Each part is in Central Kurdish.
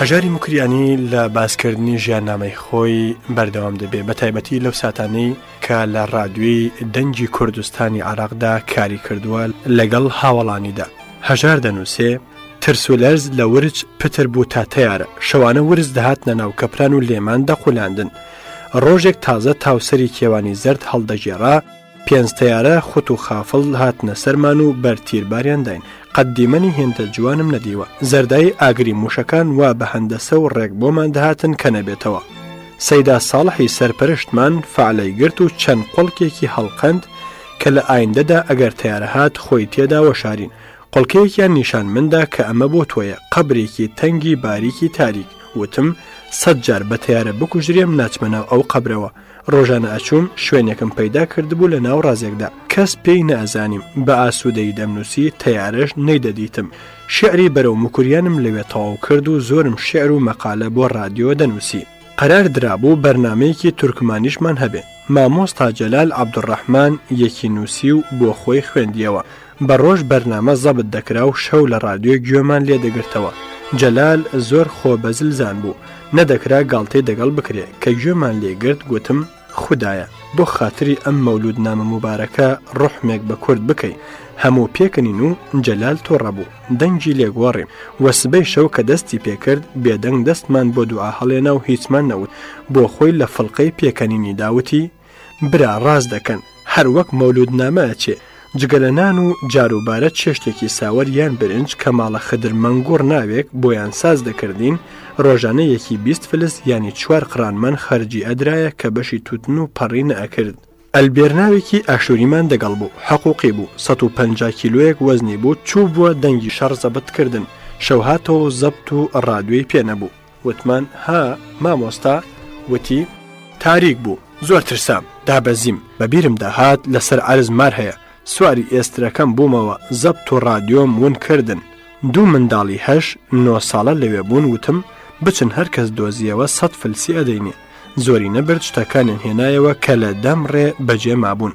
هەژاری موکریانی لە باسکردنی ژیاننامەی خۆی بەردەوام دەبێ بە تایبەتی لەو ساتانەی کە لە ڕادوی دەنگی کوردستانی عراقدا کاری کردووە لەگەڵ هاوڵانیدا هەژار دەنووسێ ترس و لەرز لە ورج پتر بوو تا تیارە شەوانە ورز دەهاتنە ناو کەپران و لێمان دەقلاندن ڕۆژێک تازە تاوسری کێوانی زرد هەڵدەگێڕا پێنج تەیارە خوت و خافڵ هاتنە سەرمان و بەر تیرباریان داین قەت دیمەنی هێندە جوانم نەدیوە زەردایی ئاگری موشەکان وا بە هەندەسە و ڕێک بۆمان دەهاتن کە نەبێتەوە سەیدا ساڵحی سەرپەرشتمان فعلەی گرت و چەند قڵکێکی هەڵقەند کە لە ئایندەدا ئەگەر تیارەهات خۆی تێدا وەشارین قڵکەیەکیان نیشان مندا کە ئەمە بۆ تۆیە قەبرێکی تەنگی باریکی تاریک وتم سەد جار بە تیارە بکوژرێم ناچمە ناو ئەو قەبرەوە ڕۆژانە ئەچووم شوێنێکم پەیدا کردبوو لە ناو ڕازێکدا کەس پێی نازانیم بە ئاسوودەی دەمنووسی تەیارەش نەیدەدیتم شعری بەرەو مکوریانم لەوێ تەواو کرد و زۆرم شعر و مەقالە بۆ ڕادیۆ دەنووسی قەرار درابوو بەرنمەیەکی تورکمانیشمان هەبێ مامۆستا جەلال عەبدولڕەحمان یەکی نووسی و بۆ خۆی خوێندیەوە بە ڕۆژ بەرنامە زەبت دەکرا و شەو لە ڕادیۆ گوێمان لێ دەگرتەوە. جەلال زۆر خۆ بە زلزان بوو، نەدەکرا گاڵتەی دەگەڵ بکرێ، کە گوێمان لێ گرت گوتم، خودایە بۆ خاتری ئەم مەولوودنامە موبارەکە ڕوحمێک بە کورد بکەی، هەموو پێکنین و جەلال توڕە بوو، دەنگی لێ گۆڕیم و سبەی شەو کە دەستی پێ کرد بێدەنگ دەستمان بۆ دوعا هەڵێنا و هیچمان نەوت، بۆ خۆی لە فڵقەی پێکەنینیدا وتی، برا ڕاست دەکەن هەر وەک مەولود نامە ئەچێ جگە لە نان و جاروبارە چێشتێکی ساوەر یان برنج کە ماڵە خدر مەنگوڕ ناوێک بۆیان ساز دەکردین ڕۆژانە یەکی بیست فلس ینی چوار قڕانمان خەرجی ئەدرایە کە بەشی توتن و پەڕی نەئەکرد ئەلبێرناوێکی ئاشووریمان دەگەڵ بوو حەقوقی بوو 150 کیلویەک وەزنی بوو چوو بووە دەنگی شەڕ زەبت کردن شەوهاتەوە زەبت و ڕادوێی پێ نەبوو وتمان، ها مامۆستا؟ وتی، تاریک بوو، زۆر ترسام، دابەزیم، بە بیرم دەهات لە سەر عەرز مار هەیە، سواری ئێسترەکەم بوومەوە، زەبت و ڕادیۆم ون کردن، دوو منداڵی هەشت، نۆ ساڵە لەوێ بوون، وتم، بچن هەر کەس دۆزییەوە سەد فلسی ئەدەینێ، زۆرینە برد شتەکانیان هێنایەوە کە لە دەم ڕێ بەجێ مابوون.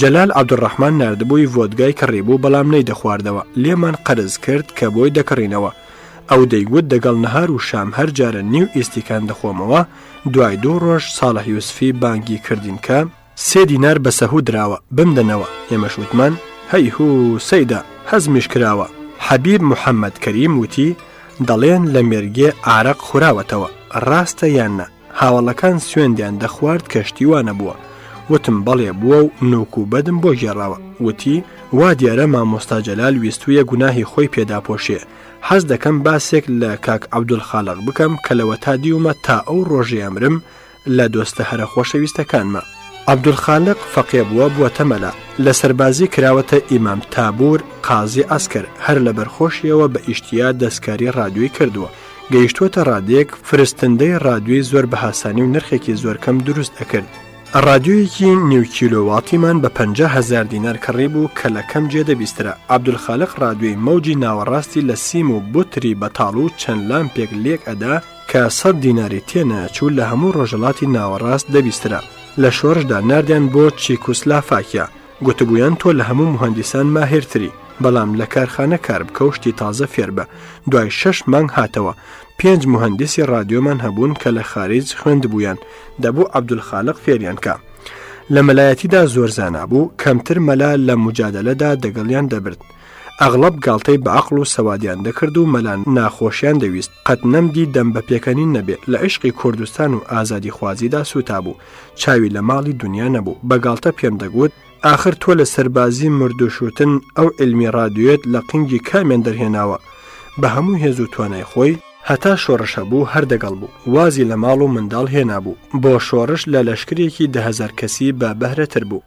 جەلال عەبدولڕەحمان ناردبووی ڤۆدگای کڕیبوو بەڵام نەیدەخواردەوە، لێمان قەرز کرد کە بۆی دەکڕینەوە. ئەو دەیگوت دەگەڵ نەهار و شام هەر جارە نیو ئیستیکان دەخۆمەوە، دوای دوو ڕۆژ ساڵح یوسفی بانگی کردین کە، سێ دینار بە سەهوو دراوە، بمدەنەوە، ئێمەش وتمان، هەیهوو، سەیدا، هەزمیش کراوە. حەبیب محەمەد کەریم وتی، دەڵێن لە مێرگێ عارەق خوراوەتەوە، ڕاستە یان نا؟ هاوەڵەکان سوێندیان دەخوارد کەشتی وانە بووە وتم بەڵێ بووە و نوک و بەدم بۆ گێڕاوە وتی وا دیارە مامۆستا جەلال ویستویە گوناهی خۆی پێداپۆشێ حەز دەکەم باسێک لە کاک عبدول خاڵق بکەم کە لەوە تا دیومە تا ئەو ڕۆژەیەمرم لە دۆستە هەرە خۆشەویستەکانمە عبدول خاالق فەقێ بووە بووە تەمەلا لە سەربازی کراوەتە ئیمام تابور قازی ئەسکەر هەر لە بەرخۆشیەوە بە ئیشتیا دەستکاری ڕادوی کردووە گەیشتووەتە ڕادەیەک فرستندەی ڕادیۆی زۆر بە هاسانی و نرخێکی زۆر کەم دروست ئەکرد. ڕادیۆیەکی نیو کیلۆ واتیمان بە پەنجا هەزار دینار کڕی بوو کە لە کەم جێ دەبیسترا. عەبدولخالق ڕادیۆی مەوجی ناوەڕاستی لە سیم و بوتری بەتاڵ و چەند لامپێک لێک ئەدا کە سەد دیناری تێ نایەچوو لە هەموو ڕۆژەڵاتی ناوەڕاست دەبیسترا. لە شۆڕشدا ناردیان بۆ چیکوسلافاکیا. گوتبوویان تۆ لە هەموو موهەندیسان ماهرتری، بەڵام لە کارخانە کار بکە و شتی تازە فێر بە. دوای شەش مانگ هاتەوە. پێنج موهەندیسی ڕادیۆمان هەبوون کە لە خاریج خوێندبوویان، دەبوو عەبدولخالق فێریان کا. لە مەلایەتیدا زۆر زانا بوو، کەمتر مەلا لە موجادەلەدا دەگەڵیان دەبرد. ئەغڵەب گاڵتەی بە عەقڵ و سەوادیان دەکرد و مەلا ناخۆشیان دەویست. قەت نەمدی دەم بە پێکەنین نەبێ. لە عیشقی کوردستان و ئازادیخوازیدا سووتابوو. چاوی لە ماڵی دونیا نەبوو بە گاڵتە پێم دەگوت ئاخر تۆ لە سەربازی مردوشوتن ئەو علمی ڕادوێت لە قنگی کامیان دەرهێناوە بە هەموو هێز و توانای خۆی هەتا شۆڕش هەبوو هەر دەگەڵ بوو وازی لە ماڵ و منداڵ هێنابوو بۆ شۆڕش لە لەشکرێکی دەهەزار کەسی بە بەهرەتر بوو.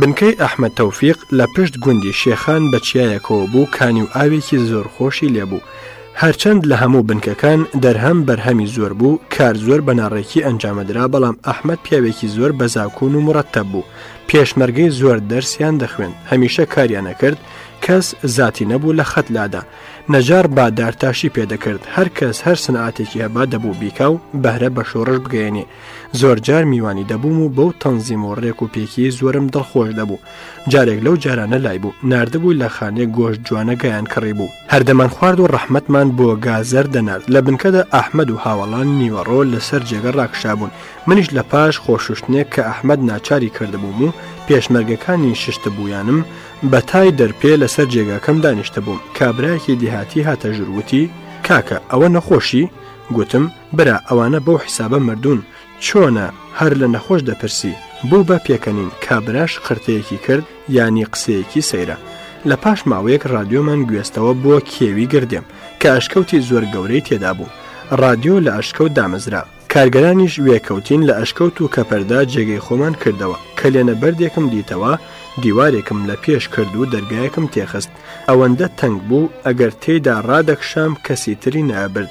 بنکەی ئەحمەد تۆفیق لە پشت گوندی شێخان بە چیایەکەوە بوو کانی و ئاوێکی زۆر خۆشی لێ بوو. هەرچەند لە هەموو بنکەکان دەرهەم بەرهەمی زۆر بوو، کار زۆر بە ناڕێکی ئەنجامەدرا بەڵام ئەحمەد پیاوێکی زۆر بە زاکوون و مڕەتەب بوو. پێشمەرگەی زۆر دەرسیان دەخوێند، هەمیشە کاریان ئەکرد، کەس زاتی نەبوو لە خەت لادا. نەجاڕ با دارتاشی پێ دەکرد، هەر کەس هەر سنعاتێکی هەبا دەبوو بیکا و بەهرە بە شۆڕش بگەیەنێ. زۆر جار میوانی دەبووم و بەو تەنزیم و ڕێک و پێکی زۆرم دڵخۆش دەبوو جارێک لەو جارانە لای بوو نردبووی لە خانێ گۆش جوانەگەیان کڕی بوو هەردەمان خوارد و ڕەحمەتمان بۆ گازەر دەنرد لە بنکەدا ئەحمد و هاوەڵان نیوەڕۆ لەسەر جێگە ڕاکشابوون منیش لە پاش خۆشوشتنێک کە ئەحمد ناچاری کردبووم و پێشمەرگەکانی ششت بوویانم بە تای دەرپێ لەسەر جێگاکەم دانیشتبووم کابراایکی دیهاتی هاتە ژرووتی کاکە ئەوە نەخۆشی گوتم برا ئەوانە بەو حیسابە مردوون چۆنە هەر لە نەخۆش دەپرسی بوو بە پێکەنین کابراش قرتەیەکی کرد یانی قسەیەکی سەیرە لە پاش ماوەیەک رادیۆمان گوێستەوە بۆ کێوی گردێم کە ئەشکەوتی زۆر گەورەی تێدا بوو رادیۆ لە ئەشکەوت دامەزرا کارگەرانیش وێکەوتین لە ئەشکەوت و کەپەردا جێگەی خۆمان کردەوە کە لێنە بەردێکم دیتەوە دیوارێکم لە پێش کرد و دەرگایەکم تێخست ئەوەندە تەنگ بوو ئەگەر تێدا ڕادەکشام کەسی تری نابرد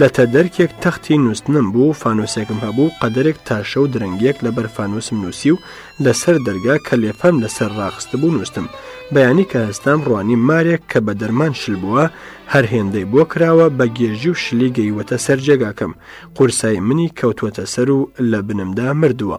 لە تەدەرکێک تەختی نووستنم بوو، فانووسێکم هەبوو، قەدەرێک تاشە و درەنگییەک لەبەر فانووسم نووسی و لە سەر دەرگا کە لێفەم لە سەر ڕاخستبوو نووستم. بەیانی کە هەستام ڕوانیم مارێک کە بە دەرمان شل بووە، هەر هێندەی بۆ کراوە بە گێژی و شلی گەیووەتە سەر جێگاکەم. قورسایی منی کەوتووەتە سەر و لە بنمدا مردووە.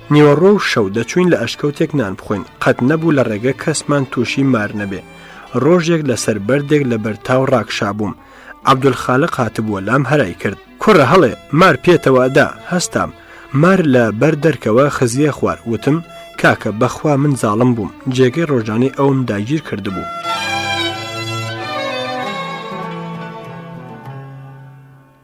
نیوەڕۆ و شەو دەچووین لە ئەشکەوتێک نان بخۆین، قەت نەبوو لە ڕێگە کەسمان تووشی مار نەبێ. ڕۆژێک لەسەر بەردێک لە بەرتاو ڕاکشابووم. عەبدولخالق هاتبووە لام هەرای کرد. کوڕە هەڵێ، مار پێتەوە ئەدا! هەستام. مار لە بەرد دەرکەوە خزییە خوار. وتم، کاکە بەخوا من زاڵم بووم، جێگەی ڕۆژانەی ئەوم داگیر کردبوو.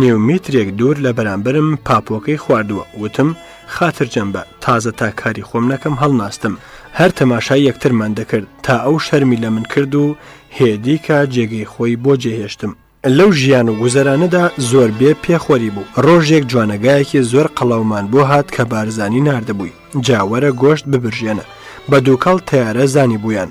نیو میترێک دوور لە بەرامبەرم پاپۆکەی خواردووە وتم خاترجەم بە تازە تا کاری خۆم نەکەم هەڵناستم هەر تەماشای یەکترمان دەکرد تا ئەو شەرمی لە من کرد و هێدیکە جێگەی خۆی بۆ جێهێشتم لەو ژیان و گوزەرانەدا زۆر بێ پێ خۆری بوو ڕۆژێک جوانەگایەکی زۆر قەڵەومان بۆ هات کە بارزانی ناردبووی جا وەرە گۆشت ببرژێنە بە دووکەڵ تەیارە زانیبوویان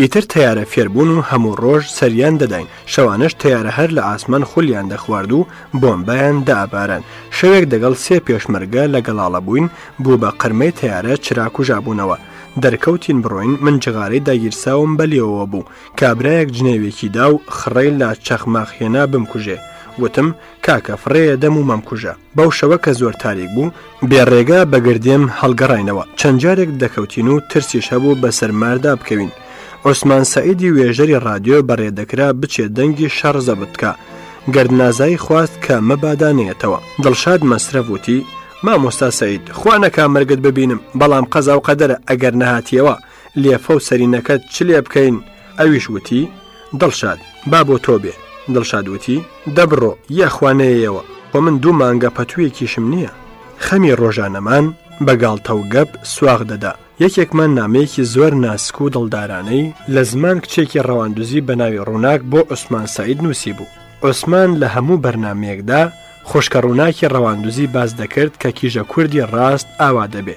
ئیتر تەیارە فێر بوون و هەموو ڕۆژ سەریان دەداین، شەوانەش تەیارە هەر لە ئاسمان خولیان دەخوارد و بۆمبایان دەئەباران، شەوێک دەگەڵ سێ پێشمەرگە لە گەڵاڵە بووین، بوو بە قرمەی تەیارە چرا کوژابوونەوە، دەرکەوتین بڕۆین، من جغارەی داگیرساوم بە لێوەوە بوو، کابرایەک جنێوێکی دا و خڕەی لا چەخماخ هێنا بمکوژێ، وتم، کاکە فڕێیە دەم و مەمکوژە. بەو شەوە کە زۆر تاریک بوو، بێ ڕێگا بە گردێم هەڵگەڕاینەوە، چەند جارێک دەکەوتین و ترسیش هەبوو بەسەر ماردا بکەوین. عوسمان سەعیدی وێژەری ڕادیۆ بەڕێ دەکرا بچێ دەنگی شەڕ زەبت بکا. گرد نازایی خواست کە مەبادا نەیەتەوە. دڵشاد مەسرەف وتی، مامۆستا سەعید، خوا نەکا مەرگت ببینم، بەڵام قەزا و قەدەرە ئەگەر نەهاتییەوە. لێفە و سەرینەکەت چ لێ بکەین؟ ئەویش وتی، دڵشاد، با بۆ تۆ بێ. دڵشاد وتی، دەبڕۆ، یاخوا نەیەیەوە، خۆ من دوو مانگە پەتوویەکیشم نییە. خەمی ڕۆژانەمان بە گاڵتە و گەپ سواغ دەدا. یەکێکمان نامەیەکی زۆر ناسک و دڵدارانەی لە زمان کچێکی ڕەواندوزی بە ناوی ڕووناک بۆ عوسمان سەعید نووسیبوو. عوسمان لە هەموو بەرنامەیەکدا خوشکە ڕووناکی ڕەواندوزی باس دەکرد کە کیژە کوردی ڕاست ئاوا دەبێ.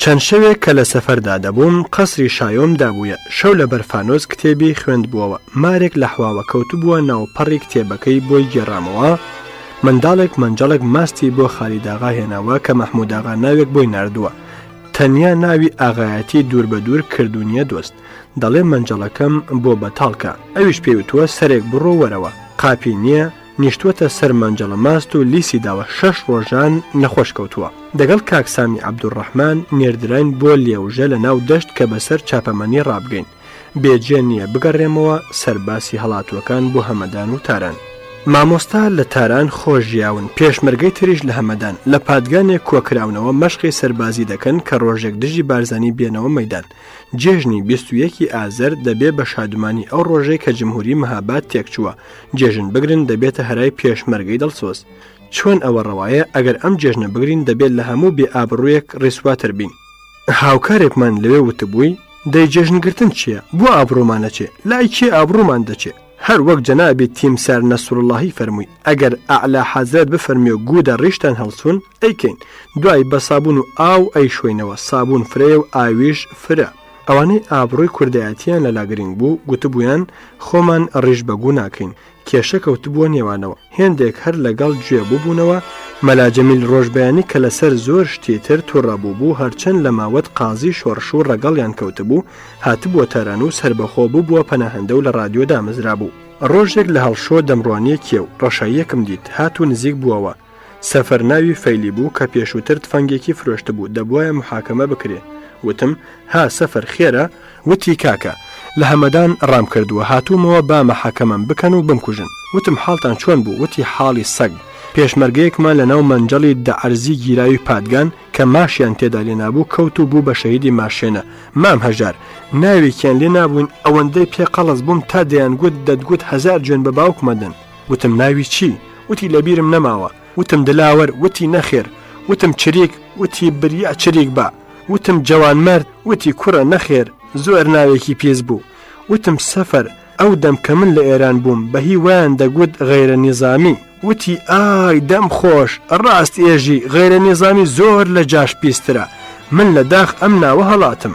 چەند شەوێک کە لە سەفەردا دەبووم، قەسری شایۆم دابوویە، شەو لە بەر فانۆس کتێبی خوێندبووەوە، مارێک لە حواوە کەوتبووە ناو پەڕی کتێبەکەی بۆی گێڕامەوە، منداڵێک مەنجەڵەک ماستی بۆ خالیداغا هێناوە کە مەحمووداغا ناوێک بۆی ناردووە، تەنیا ناوی ئاغایەتی دوور بە دوور کردوونیە دۆست، دەڵێ مەنجەڵەکەم بۆ بەتاڵ کە. ئەویش پێی وتووە سەرێک بڕۆ وەرەوە، قاپی نییە، نیشتووەتە سەر مەنجەڵە ماست و لیسی داوە شەش ڕۆژان نەخۆش کەوتووە. دەگەڵ کاک سامی عەبدولڕەحمان نێردراین بۆ لێوژە لە ناو دەشت کە بەسەر چاپەمەنی ڕابگەین. بێ جێ نییە بگەڕێمەوە سەر باسی هەڵاتووەکان بۆ هەمەدان و تاران. مامۆستا لە تاران خۆ ژیاون، پێشمەرگەی تریش لە هەمەدان، لە پادگانێک کۆ کراونەوە مەشقی سەربازی دەکەن کە ڕۆژێک دژی بارزانی بێنەوە مەیدان. جێژنی بیست و یەک ی ئازەر دەبێ بە شادومانی ئەو ڕۆژەی کە جمهوری مهاباد تێکچووە جێژن بگرن دەبێتە هەرای پێشمەرگەی دڵسۆز. چۆن ئەوە ڕەوایە ئەگەر ئەم جێژنە بگرین دەبێت لە هەموو بێ ئابڕوویەک ڕیسواتر بین. هاوکارێکمان لەوێ وتبووی، دەی جێژن گرتن چییە؟ بۆ ئابڕوومان ئەچێ؟ لای کێ ئابڕوومان دەچێ؟ هەر وەک جەنابی تیمسار نەسروڵڵاهی فەرمووی، ئەگەر ئەعلا حەزرەت بفەرموێ گوو دە ڕیشتان هەڵسوون، ئەیکەین دوای بە سابون و ئاو ئەیشۆینەوە سابون فرەیە و ئاویش فرە. ئەوانەی ئابڕوی کوردایەتیان لەلا گرنگ بوو گوتبویان خۆمان ڕیش بە گوو ناکەین کێشە کەوتبوە نێوانەوە هێندێک هەر لەگەڵ جوێ بوبونەوە، مەلا جەمیل ڕۆژبەیانی کە لەسەر زۆر شتی تر توڕە بوبو هەرچەند لە ماوەت قازی شۆڕش و ڕەگەڵیان کەوتبو هاتبوە تاران و سەربەخۆ ببوە پەناهەندە و لە ڕادیۆ دامەزرابو. ڕۆژێک لە هەڵشۆ دەمڕوانیە کێو ڕەشاییەکم دیت هات و نزیک بوەوە، سەفەر ناوی فەیلی بوو کە پێشووتر تفەنگێکی فرۆشتبوو دەبوایە محاکەمە بکرێ وتم، ها سەفەر خێرە؟ وتی، کاکە لە هەمەدان ڕام کردووە هاتوومەوە با مەحەکەمەم بکەن و بمکوژن. وتم، حاڵتان چۆن بوو؟ وتی، حاڵی سەگ. پێشمەرگەیەکمان لە ناو مەنجەڵی دە عەرزی گیراوی پادگان کە ماشیان تێدا لێ نابوو کەوت و بوو بە شەهیدی ماشێنە، مام هەژار، ناوێکیان لێ نابووین ئەوەندەی پێ قەڵس بووم تا دەیانگوت دەتگوت هەزار جوێن بە باوک مەدەن. وتم ناوی چی؟ وتی لەبیرم نەماوە. وتم دلاوەر؟ وتی نەخێر. وتم چریک؟ وتی بریا چریک با. وتم جەوانمەرد؟ وتی کوڕە نەخێر زۆر ناوێکی پیس بوو. وتم سەفەر؟ ئەو دەم کە من لە ئێران بووم بە هی وایان دەگوت غەیرە نیزامی. وتی ئای دەم خۆش، ڕاست ئێژی، غەیرە نیزامی زۆر لە جاش پیسترە. من لە داخ ئەم ناوە هەڵاتم.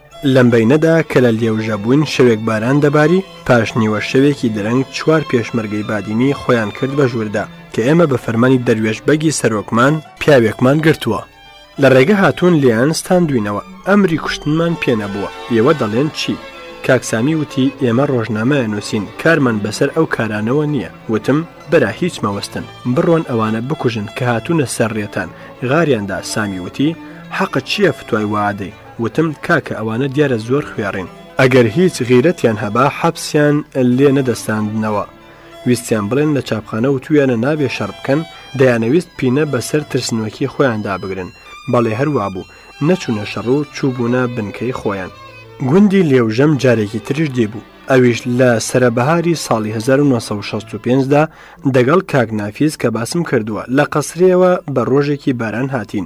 لەم بەینەدا کە لە لێوژە بووین شەوێک باران دەباری، پاش نیوە شەوێکی درەنگ چوار پێشمەرگەی بادینی خۆیان کرد بە ژووردا، کە ئێمە بە فەرمانی دەروێش بەگی سەرۆکمان پیاوێکمان گرتووە، لە ڕێگە هاتوون لێیان ستاندووینەوە، ئەمری کوشتنمان پێ نەبووە، ئێوە دەڵێن چی؟ کاک سامی وتی، ئێمە ڕۆژنامە ئەنووسین، کارمان بەسەر ئەو کارانەوە نییە، وتم، برا هیچ مەوەستن، بڕۆن ئەوانە بکوژن کە هاتوونە سەر ڕێتان، غاریان دا، سامی وتی، حەقت چییە فتوای وا ئەدەی؟ وتم کاکە ئەوانە دیارە زۆر خوێڕین. ئەگەر هیچ غیرەتیان هەبا حەپسیان لێ نەدەستاندنەوە ویستیان بڵێن لە چاپخانە وتویانە نابێ شەڕ بکەن دەیانەویست پینە بەسەر ترسنۆکی خۆیاندا بگرن بەڵێ هەر وابوو نەچونە شەڕ و چوبونە بنکەی خۆیان. گوندی لێوژەم جارێکی تریش دیبوو ئەویش لە سەرە بەهاری ساڵی هەزار و نۆ سەد و شەست و پێنج دا دەگەڵ کاک نافیز کە باسم کردوە لە قەسرێیەوە بە ڕۆژێکی باران هاتین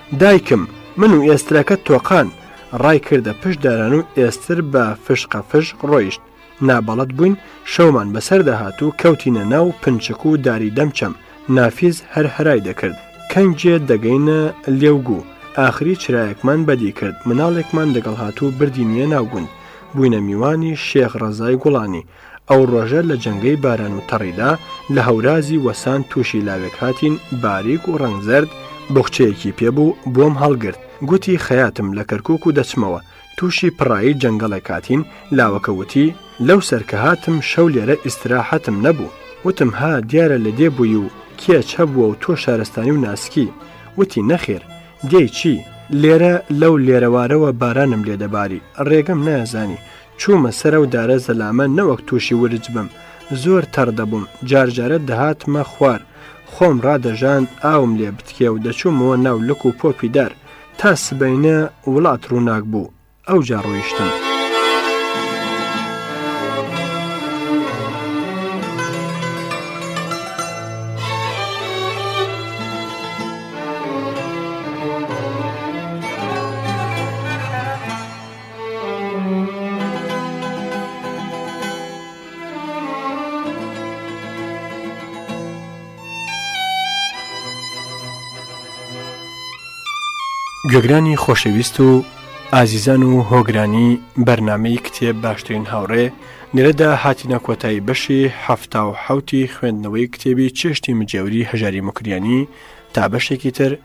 دایکم، من و ئێسترەکە تۆقان، ڕای کردە پشت داران و ئێستر بە فشقە فشق ڕۆیشت. نابەڵەد بووین، شەومان بەسەر دەهات و کەوتینە ناو پنچک و داری دەمچەم، نافیز هەر هەرای دەکرد، کەنگێ دەگەینە لێوگوو، ئاخری چرایەکمان بەدی کرد، مناڵێکمان دەگەڵ هات و بردینیە ناو گوند، بووینە میوانی شێخ ڕەزای گوڵانی، ئەو ڕۆژە لە جەنگەی باران و تەڕیدا لە هەورازی وەسان تووشی لاوێک هاتین باریک و ڕەنگ زەرد بخچەیەکی پێبوو بۆم هەڵگرت گوتی خەیاتم لە کەرکک و دەچمەوە تووشی پڕایی جەنگەڵێک کاتین لاوەکە وتی لەو سەرکە هاتم شەو لێرە ئیسراحەتم نەبوو وتم ها دیارە لە دێ بووی و کێچ هەبووە و تۆ شارستانی و ناسکی وتی نەخێر دێی چی لێرە لەو لێرەوارەوە بارانم لێدەباری ڕێگەم نایزانی چوومە سەر ئەو دارە زەلامە نەوەک تووشی ورچ بم، زۆر تەڕ دەبووم، جار جارە دەهاتمە خوار، خۆم ڕادەژاند ئاوم لێ بتکێ و دەچوومەوە ناو لک و پۆپی دار، تا سبەینێ وڵات ڕووناک بوو، ئەوجا ڕۆیشتم. گوێگرانی خۆشەویست و ئازیزان و هۆگرانی بەرنمەی کتێب باشترین هاوڕێ لێرەدا هاتیە کۆتایی بەشی هەفتا و حوتی خوێندنەوەی کتێبی چێشتی مجێوری هەژاری مکریانی تا بەشێکی تر